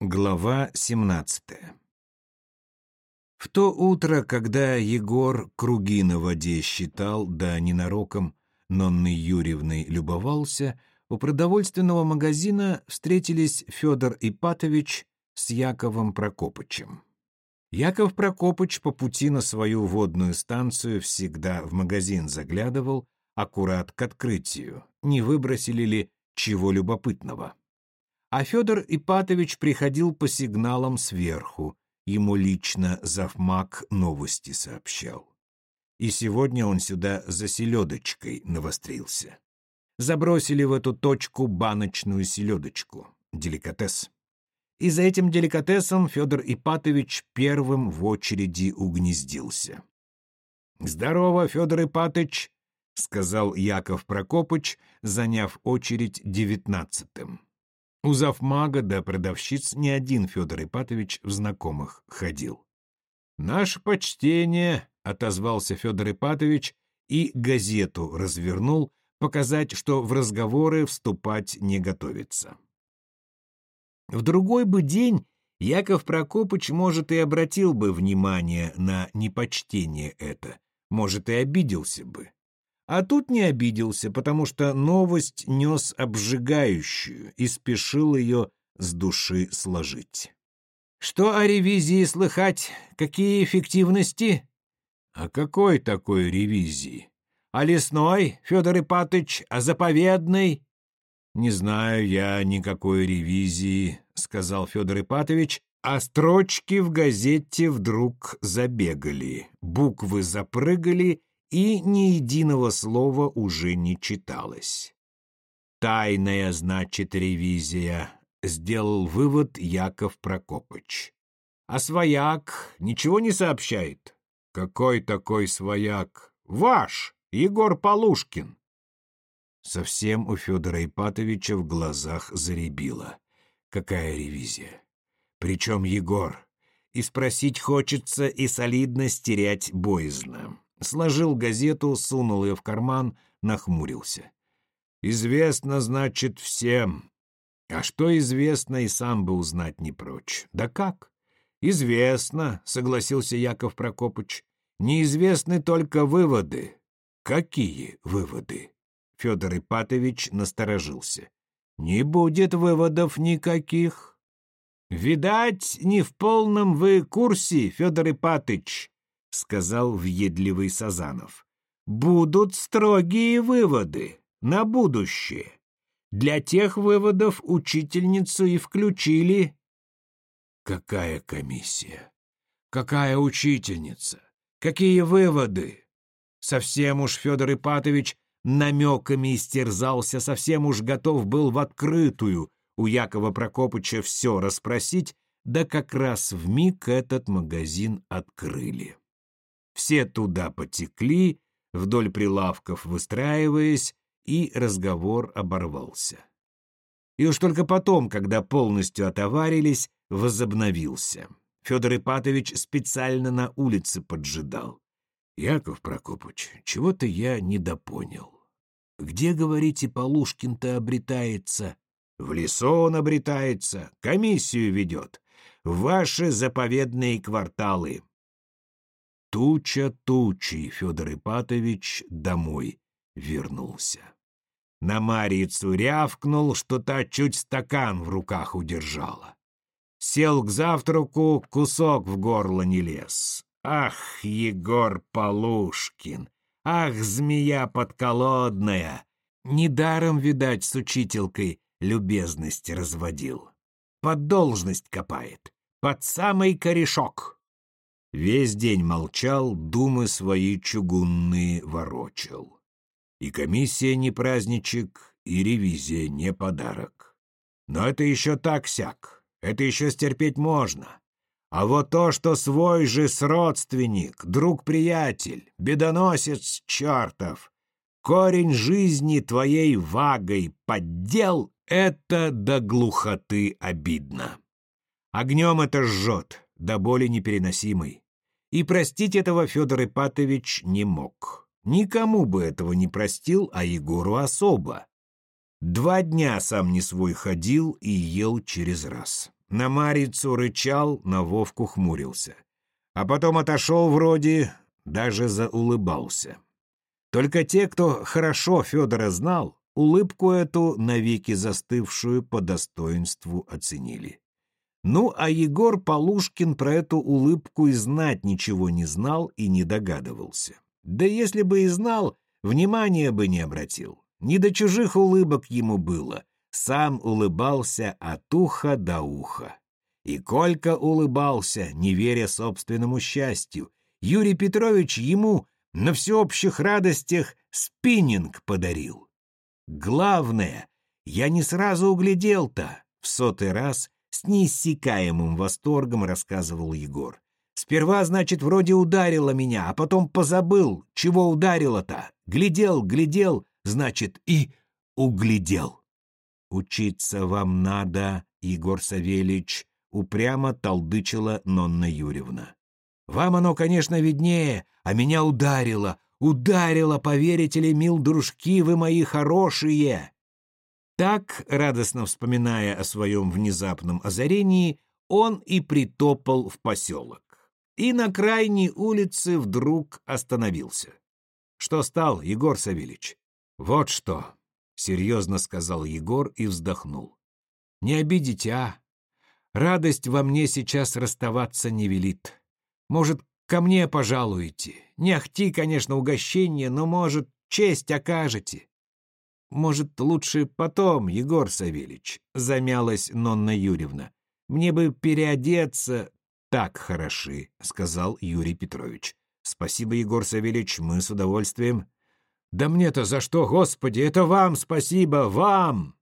Глава 17 В то утро, когда Егор круги на воде считал, да ненароком Нонной Юрьевной любовался, у продовольственного магазина встретились Федор Ипатович с Яковом Прокопычем. Яков Прокопыч по пути на свою водную станцию всегда в магазин заглядывал, аккурат к открытию, не выбросили ли чего любопытного. А Федор Ипатович приходил по сигналам сверху, ему лично завмак новости сообщал. И сегодня он сюда за селедочкой навострился. Забросили в эту точку баночную селедочку, деликатес. И за этим деликатесом Федор Ипатович первым в очереди угнездился. «Здорово, Федор Ипатович!» — сказал Яков Прокопыч, заняв очередь девятнадцатым. У завмага до продавщиц не один Федор Ипатович в знакомых ходил. «Наше почтение», — отозвался Федор Ипатович и газету развернул, показать, что в разговоры вступать не готовится. В другой бы день Яков Прокопыч, может, и обратил бы внимание на непочтение это, может, и обиделся бы. А тут не обиделся, потому что новость нес обжигающую и спешил ее с души сложить. «Что о ревизии слыхать? Какие эффективности?» «О какой такой ревизии? О лесной, Федор Ипатыч, о заповедной?» «Не знаю я никакой ревизии», — сказал Федор Ипатович, а строчки в газете вдруг забегали, буквы запрыгали, и ни единого слова уже не читалось. «Тайная, значит, ревизия», — сделал вывод Яков Прокопыч. «А свояк ничего не сообщает?» «Какой такой свояк?» «Ваш, Егор Полушкин». Совсем у Федора Ипатовича в глазах заребило. «Какая ревизия? Причем Егор?» И спросить хочется, и солидно стерять боязно. Сложил газету, сунул ее в карман, нахмурился. «Известно, значит, всем. А что известно, и сам бы узнать не прочь. Да как?» «Известно», — согласился Яков Прокопыч. «Неизвестны только выводы». «Какие выводы?» Федор Ипатович насторожился. «Не будет выводов никаких». «Видать, не в полном вы курсе, Федор Ипатыч», — сказал въедливый Сазанов. «Будут строгие выводы на будущее. Для тех выводов учительницу и включили». «Какая комиссия? Какая учительница? Какие выводы?» Совсем уж Федор Ипатович намеками истерзался, совсем уж готов был в открытую у Якова Прокопыча все расспросить, да как раз в миг этот магазин открыли. Все туда потекли, вдоль прилавков выстраиваясь, и разговор оборвался. И уж только потом, когда полностью отоварились, возобновился. Федор Ипатович специально на улице поджидал. «Яков Прокопыч, чего-то я недопонял. Где, говорите, Полушкин-то обретается?» «В лесу он обретается, комиссию ведет. Ваши заповедные кварталы. Туча тучи Федор Ипатович домой вернулся. На Марицу рявкнул, что та чуть стакан в руках удержала. Сел к завтраку, кусок в горло не лез. Ах, Егор Полушкин! Ах, змея подколодная! Недаром, видать, с учителькой любезность разводил. Под должность копает, под самый корешок. Весь день молчал, думы свои чугунные ворочал. И комиссия не праздничек, и ревизия не подарок. Но это еще так-сяк, это еще стерпеть можно. А вот то, что свой же сродственник, друг-приятель, бедоносец чертов, корень жизни твоей вагой поддел, это до глухоты обидно. Огнем это жжет, до боли непереносимой. И простить этого Федор Ипатович не мог. Никому бы этого не простил, а Егору особо. Два дня сам не свой ходил и ел через раз. на Марицу рычал, на Вовку хмурился. А потом отошел вроде, даже заулыбался. Только те, кто хорошо Федора знал, улыбку эту, навеки застывшую, по достоинству оценили. Ну, а Егор Полушкин про эту улыбку и знать ничего не знал и не догадывался. Да если бы и знал, внимания бы не обратил. Не до чужих улыбок ему было. Сам улыбался от уха до уха. И Колька улыбался, не веря собственному счастью. Юрий Петрович ему на всеобщих радостях спиннинг подарил. Главное, я не сразу углядел-то, в сотый раз с неиссякаемым восторгом рассказывал Егор. Сперва, значит, вроде ударило меня, а потом позабыл, чего ударило-то. Глядел, глядел, значит, и углядел. Учиться вам надо, Егор Савельич, упрямо толдычила Нонна Юрьевна. Вам оно, конечно, виднее, а меня ударило, ударило, поверите ли, мил дружки, вы мои хорошие. Так, радостно вспоминая о своем внезапном озарении, он и притопал в поселок. И на крайней улице вдруг остановился. «Что стал, Егор Савельич?» «Вот что», — серьезно сказал Егор и вздохнул. «Не обидите, а? Радость во мне сейчас расставаться не велит. Может, ко мне пожалуете? Не ахти, конечно, угощение, но, может, честь окажете. «Может, лучше потом, Егор Савельич», — замялась Нонна Юрьевна. «Мне бы переодеться...» «Так хороши», — сказал Юрий Петрович. «Спасибо, Егор Савельич, мы с удовольствием». «Да мне-то за что, Господи, это вам спасибо, вам!»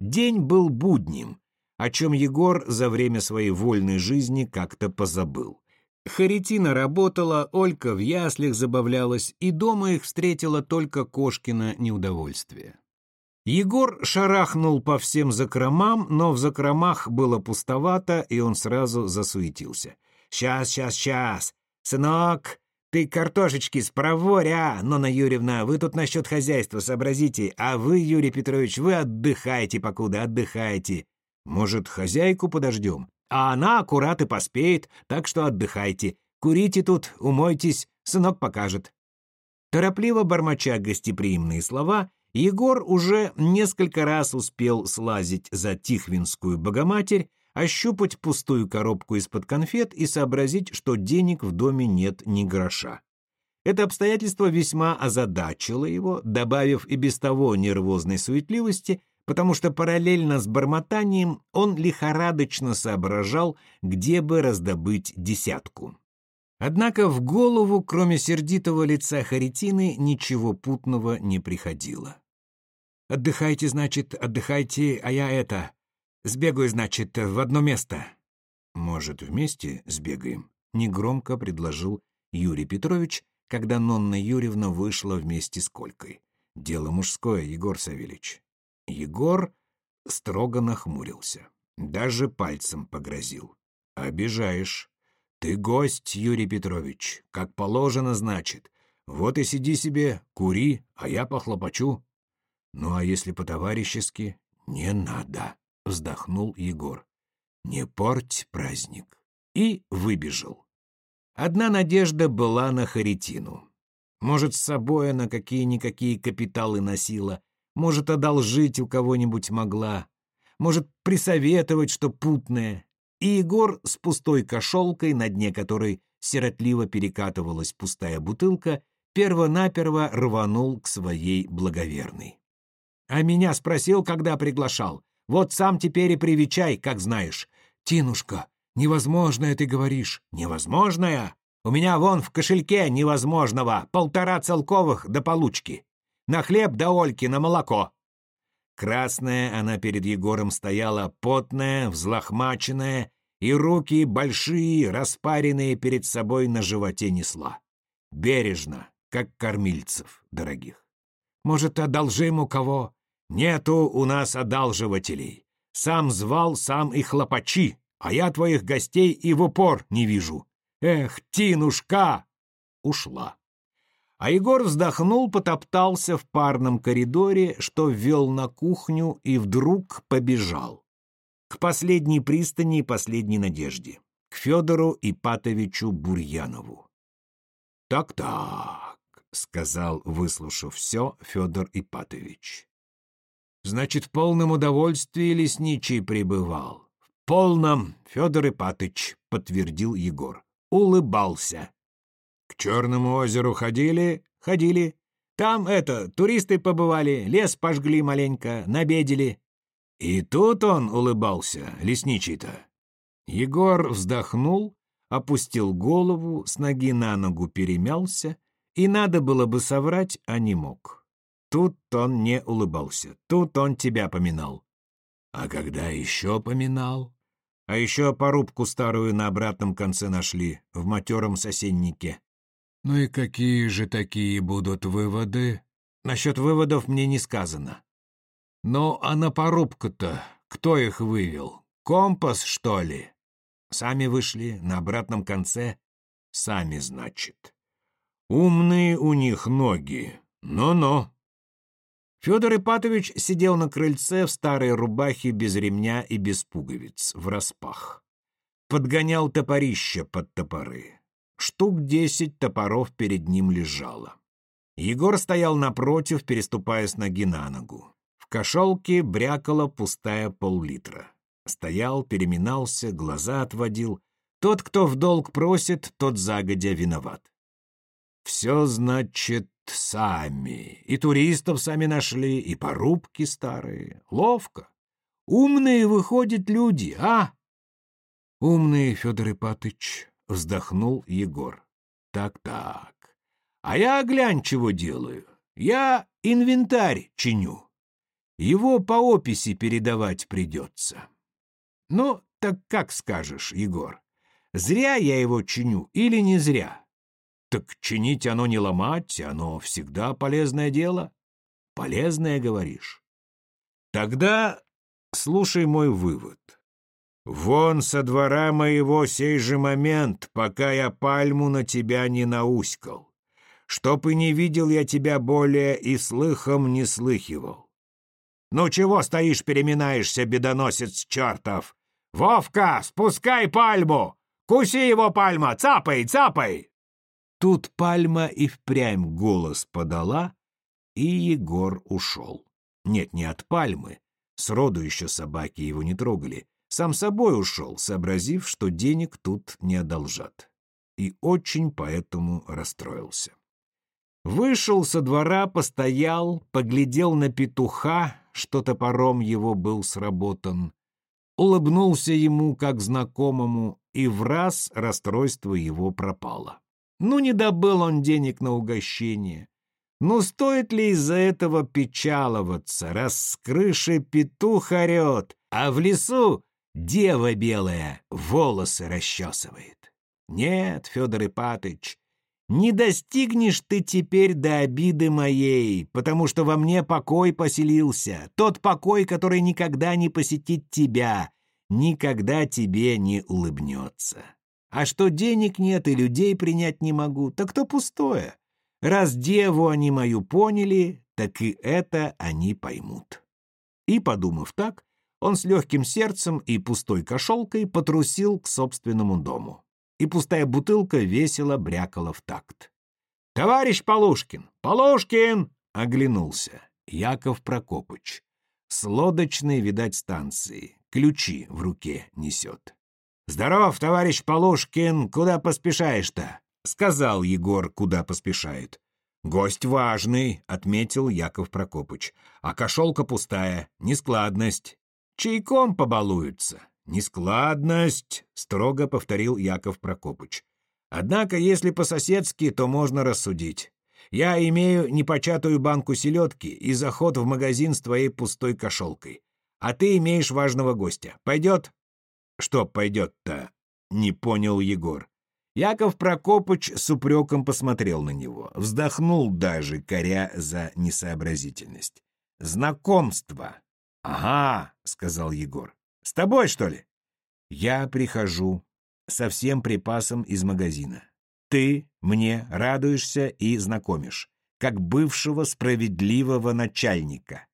День был будним, о чем Егор за время своей вольной жизни как-то позабыл. Харитина работала, Олька в яслях забавлялась, и дома их встретила только Кошкина неудовольствие. Егор шарахнул по всем закромам, но в закромах было пустовато, и он сразу засуетился. «Сейчас, сейчас, сейчас! Сынок, ты картошечки спроворь, а! Нона Юрьевна, вы тут насчет хозяйства сообразите, а вы, Юрий Петрович, вы отдыхайте, покуда отдыхайте. Может, хозяйку подождем? А она аккурат и поспеет, так что отдыхайте. Курите тут, умойтесь, сынок покажет». Торопливо бормоча гостеприимные слова, Егор уже несколько раз успел слазить за Тихвинскую Богоматерь, ощупать пустую коробку из-под конфет и сообразить, что денег в доме нет ни гроша. Это обстоятельство весьма озадачило его, добавив и без того нервозной суетливости – потому что параллельно с бормотанием он лихорадочно соображал, где бы раздобыть десятку. Однако в голову, кроме сердитого лица Харитины, ничего путного не приходило. «Отдыхайте, значит, отдыхайте, а я это... Сбегаю, значит, в одно место». «Может, вместе сбегаем?» — негромко предложил Юрий Петрович, когда Нонна Юрьевна вышла вместе с Колькой. «Дело мужское, Егор Савельич. Егор строго нахмурился, даже пальцем погрозил. «Обижаешь. Ты гость, Юрий Петрович, как положено, значит. Вот и сиди себе, кури, а я похлопочу». «Ну а если по-товарищески?» «Не надо», — вздохнул Егор. «Не порть праздник». И выбежал. Одна надежда была на Харитину. Может, с собой она какие-никакие капиталы носила, может, одолжить у кого-нибудь могла. Может, присоветовать, что путное. И Егор с пустой кошелкой, на дне которой сиротливо перекатывалась пустая бутылка, перво-наперво рванул к своей благоверной. А меня спросил, когда приглашал. Вот сам теперь и привечай, как знаешь. Тинушка, невозможное ты говоришь. Невозможное? У меня вон в кошельке невозможного полтора целковых до получки. На хлеб да Ольки, на молоко!» Красная она перед Егором стояла, потная, взлохмаченная, и руки большие, распаренные перед собой на животе несла. Бережно, как кормильцев дорогих. «Может, одолжим у кого?» «Нету у нас одалживателей. Сам звал, сам и хлопачи, а я твоих гостей и в упор не вижу. Эх, Тинушка!» Ушла. А Егор вздохнул, потоптался в парном коридоре, что ввел на кухню, и вдруг побежал. к последней пристани и последней надежде, к Федору Ипатовичу Бурьянову. «Так-так», — сказал, выслушав все, Федор Ипатович. «Значит, в полном удовольствии лесничий пребывал». «В полном, Федор Ипатыч», — подтвердил Егор. Улыбался. «К Черному озеру ходили?» «Ходили. Там, это, туристы побывали, лес пожгли маленько, набедили». И тут он улыбался, лесничий-то. Егор вздохнул, опустил голову, с ноги на ногу перемялся, и надо было бы соврать, а не мог. Тут он не улыбался, тут он тебя поминал. А когда еще поминал? А еще порубку старую на обратном конце нашли, в матером сосеннике. Ну и какие же такие будут выводы? Насчет выводов мне не сказано. Ну, а на порубку-то кто их вывел? Компас, что ли? Сами вышли, на обратном конце. Сами, значит. Умные у них ноги. Ну-ну. Федор Ипатович сидел на крыльце в старой рубахе без ремня и без пуговиц, в распах. Подгонял топорище под топоры. Штук десять топоров перед ним лежало. Егор стоял напротив, переступая с ноги на ногу. В кошелке брякала пустая пол-литра. Стоял, переминался, глаза отводил. Тот, кто в долг просит, тот загодя виноват. Все, значит, сами. И туристов сами нашли, и порубки старые. Ловко. Умные, выходят люди, а? Умные, Федор Ипатыч, вздохнул Егор. Так-так. А я, глянь, чего делаю. Я инвентарь чиню. Его по описи передавать придется. Ну, так как скажешь, Егор? Зря я его чиню или не зря? Так чинить оно не ломать, оно всегда полезное дело. Полезное, говоришь? Тогда слушай мой вывод. Вон со двора моего сей же момент, пока я пальму на тебя не науськал. Чтоб и не видел я тебя более и слыхом не слыхивал. Ну чего стоишь, переминаешься, бедоносец чертов? Вовка, спускай пальму! Куси его, пальма! Цапай, цапай! Тут пальма и впрямь голос подала, и Егор ушел. Нет, не от пальмы. Сроду еще собаки его не трогали. Сам собой ушел, сообразив, что денег тут не одолжат. И очень поэтому расстроился. Вышел со двора, постоял, поглядел на петуха, что топором его был сработан, улыбнулся ему как знакомому, и в раз расстройство его пропало. Ну, не добыл он денег на угощение. Ну, стоит ли из-за этого печаловаться, раз с крыши петух орет, а в лесу дева белая волосы расчесывает? Нет, Федор Ипатыч, не достигнешь ты теперь до обиды моей, потому что во мне покой поселился, тот покой, который никогда не посетит тебя, никогда тебе не улыбнется. А что денег нет и людей принять не могу, так то пустое. Раз деву они мою поняли, так и это они поймут. И, подумав так, он с легким сердцем и пустой кошелкой потрусил к собственному дому. И пустая бутылка весело брякала в такт. «Товарищ Полушкин! Полушкин!» — оглянулся. Яков Прокопыч. С лодочной, видать, станции. Ключи в руке несет. «Здоров, товарищ Полушкин, куда поспешаешь-то?» — сказал Егор, куда поспешает. «Гость важный», — отметил Яков Прокопыч. «А кошелка пустая, нескладность. Чайком побалуются». «Нескладность», — строго повторил Яков Прокопыч. «Однако, если по-соседски, то можно рассудить. Я имею непочатую банку селедки и заход в магазин с твоей пустой кошелкой. А ты имеешь важного гостя. Пойдет?» «Что пойдет-то?» — не понял Егор. Яков Прокопыч с упреком посмотрел на него, вздохнул даже, коря за несообразительность. «Знакомство!» «Ага», — сказал Егор. «С тобой, что ли?» «Я прихожу со всем припасом из магазина. Ты мне радуешься и знакомишь, как бывшего справедливого начальника».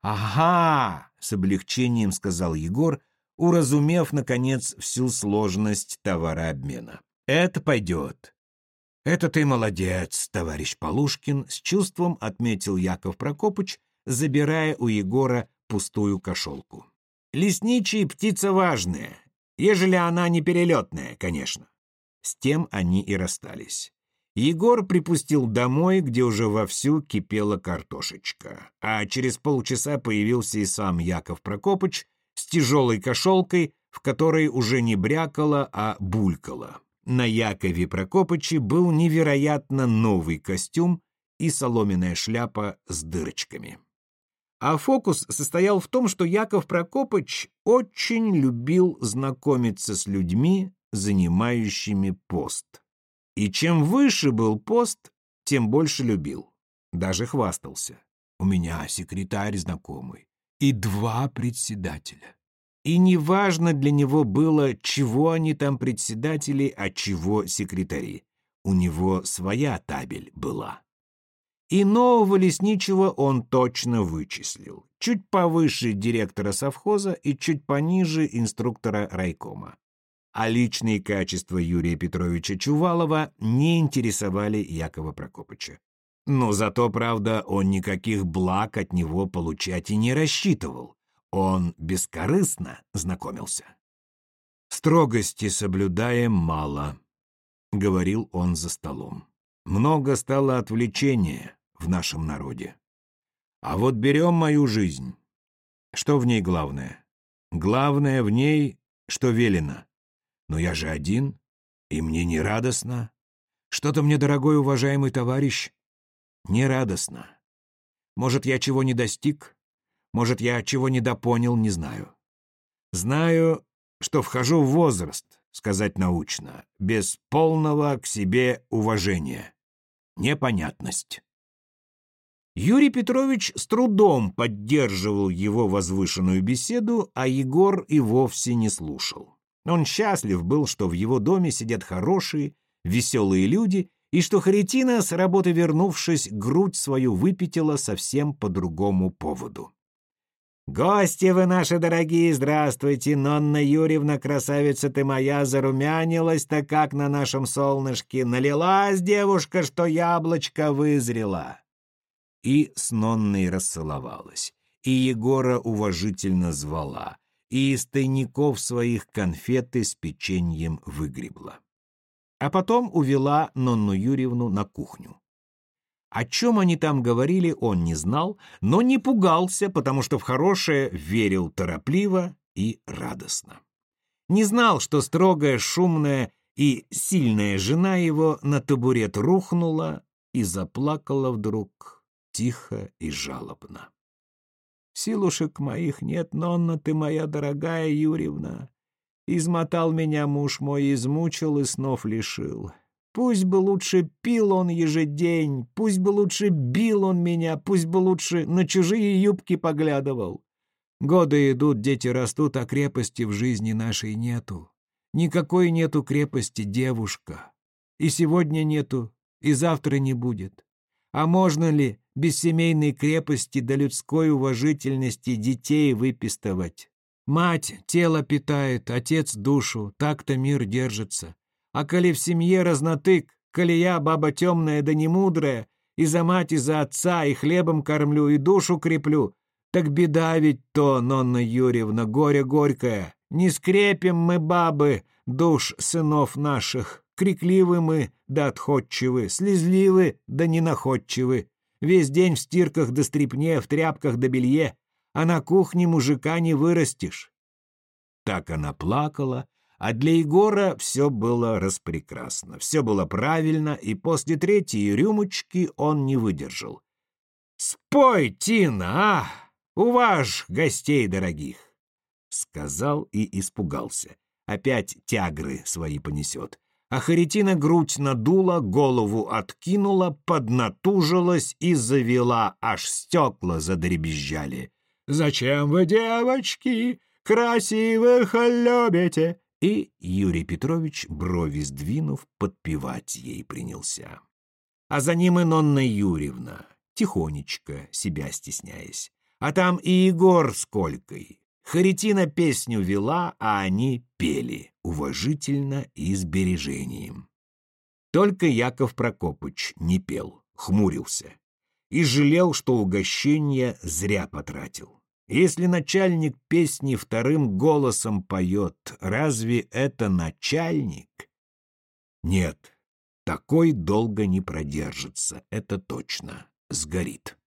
«Ага!» — с облегчением сказал Егор, уразумев, наконец, всю сложность товарообмена. «Это пойдет». «Это ты молодец, товарищ Полушкин», — с чувством отметил Яков Прокопыч, забирая у Егора пустую кошелку. «Лесничий — птица важная, ежели она не перелетная, конечно». С тем они и расстались. Егор припустил домой, где уже вовсю кипела картошечка, а через полчаса появился и сам Яков Прокопыч с тяжелой кошелкой, в которой уже не брякало, а булькало. На Якове Прокопыче был невероятно новый костюм и соломенная шляпа с дырочками. А фокус состоял в том, что Яков Прокопыч очень любил знакомиться с людьми, занимающими пост. И чем выше был пост, тем больше любил. Даже хвастался. У меня секретарь знакомый и два председателя. И неважно для него было, чего они там председатели, а чего секретари. У него своя табель была. И нового лесничего он точно вычислил. Чуть повыше директора совхоза и чуть пониже инструктора райкома а личные качества Юрия Петровича Чувалова не интересовали Якова Прокопыча. Но зато, правда, он никаких благ от него получать и не рассчитывал. Он бескорыстно знакомился. «Строгости соблюдаем мало», — говорил он за столом. «Много стало отвлечения в нашем народе. А вот берем мою жизнь. Что в ней главное? Главное в ней, что велено. Но я же один, и мне не радостно. Что-то мне, дорогой уважаемый товарищ, не радостно. Может, я чего не достиг, может, я чего недопонял, не знаю. Знаю, что вхожу в возраст, сказать научно, без полного к себе уважения. Непонятность. Юрий Петрович с трудом поддерживал его возвышенную беседу, а Егор и вовсе не слушал. Он счастлив был, что в его доме сидят хорошие, веселые люди, и что Харитина, с работы вернувшись, грудь свою выпятила совсем по другому поводу. «Гости вы наши дорогие, здравствуйте! Нонна Юрьевна, красавица ты моя, зарумянилась-то как на нашем солнышке, налилась девушка, что яблочко вызрела!» И с Нонной расцеловалась, и Егора уважительно звала — и из тайников своих конфеты с печеньем выгребла. А потом увела Нонну Юрьевну на кухню. О чем они там говорили, он не знал, но не пугался, потому что в хорошее верил торопливо и радостно. Не знал, что строгая, шумная и сильная жена его на табурет рухнула и заплакала вдруг тихо и жалобно. Силушек моих нет, Нонна, ты моя дорогая Юрьевна. Измотал меня муж мой, измучил и снов лишил. Пусть бы лучше пил он ежедень, пусть бы лучше бил он меня, пусть бы лучше на чужие юбки поглядывал. Годы идут, дети растут, а крепости в жизни нашей нету. Никакой нету крепости, девушка. И сегодня нету, и завтра не будет. А можно ли без семейной крепости до людской уважительности детей выпистывать? Мать тело питает, отец душу, так-то мир держится. А коли в семье разнотык, коли я баба темная да немудрая, и за мать, и за отца, и хлебом кормлю, и душу креплю, так беда ведь то, Нонна Юрьевна, горе горькое. Не скрепим мы, бабы, душ сынов наших. Крикливы мы, да отходчивы, слезливы, да ненаходчивы. Весь день в стирках да стрипне, в тряпках да белье, а на кухне мужика не вырастешь. Так она плакала, а для Егора все было распрекрасно, все было правильно, и после третьей рюмочки он не выдержал. «Спой, Тина, а! Уваж гостей дорогих!» Сказал и испугался. Опять тягры свои понесет. А Харитина грудь надула, голову откинула, поднатужилась и завела, аж стекла задребезжали. «Зачем вы, девочки, красивых любите?» И Юрий Петрович, брови сдвинув, подпевать ей принялся. А за ним и Нонна Юрьевна, тихонечко, себя стесняясь. А там и Егор с Колькой. Харитина песню вела, а они пели, уважительно и с бережением. Только Яков Прокопыч не пел, хмурился и жалел, что угощение зря потратил. Если начальник песни вторым голосом поет, разве это начальник? Нет, такой долго не продержится, это точно, сгорит.